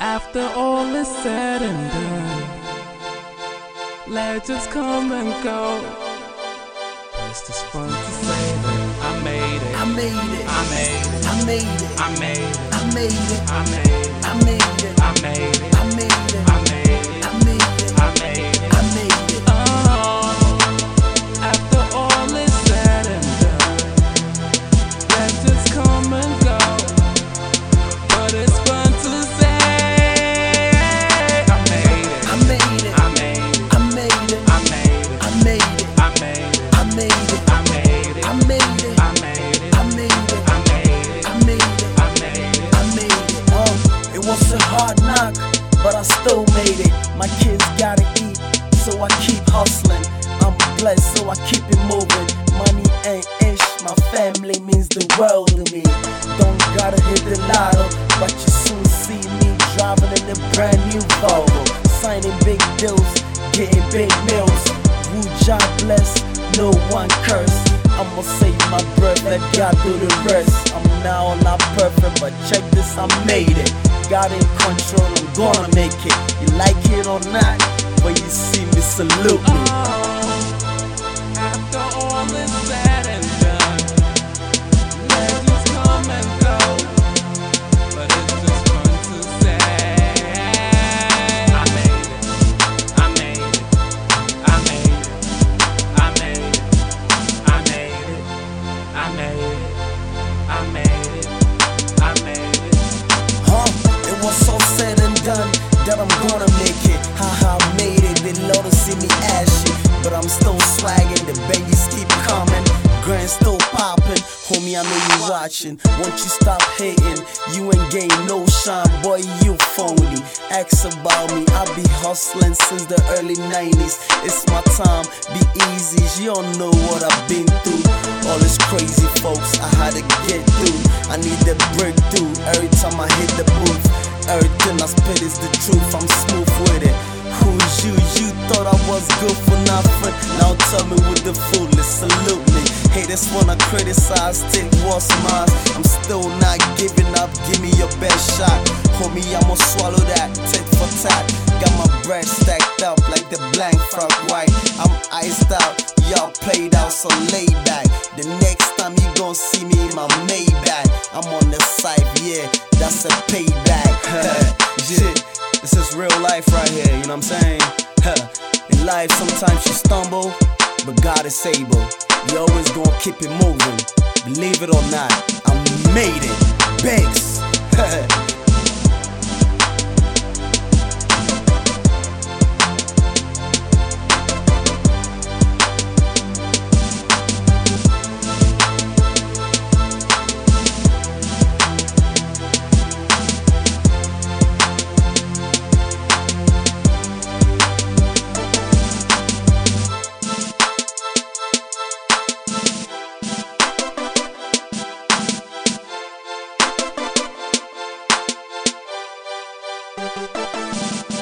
After all is said and done, legends come and go. It's just fun to say that I made it. I made it. I made it. I made it. I made it. I made it. I made it. I made it. I made it. But I still made it. My kids gotta eat, so I keep hustling. I'm blessed, so I keep it moving. Money ain't ish, my family means the world to me. Don't gotta hit the lotto, but you soon see me driving in a brand new Volvo, signing big deals, getting big meals. Who job bless, no one curse. I'ma save my breath, let God do the rest. I'm now not perfect, but check this, I made it. God in control, I'm gonna make it. You like it or not, when you see me, salute me. Uh, after all is that I'm gonna make it. Haha, made it. They love to see me ashy, but I'm still swagging. The babies keep coming. Grand still popping. Homie, I know you watching. Once you stop hating, you ain't gain no shine, boy. You phony. Ask about me. I be hustling since the early 90s. It's my time. Be easy. You don't know what I've been through. All this crazy folks, I had to. I need the breakthrough every time I hit the booth. Everything I spit is the truth, I'm smooth with it. Who's you? You thought I was good for nothing. Now tell me with the foolish, salute me. Haters wanna criticize, take what's mine. I'm still not giving up, give me your best shot. Homie, I'ma swallow that, tit for tat. Got my bread stacked up like the blank frog white. I'm iced out, y'all played out, so lay back. The next time you gon' see me in my Maybach. I'm on the side, yeah, that's a payback. Shit, this is real life right here, you know what I'm saying? In life, sometimes you stumble, but God is able. You always gonna keep it moving. Believe it or not, I made it. Banks. Música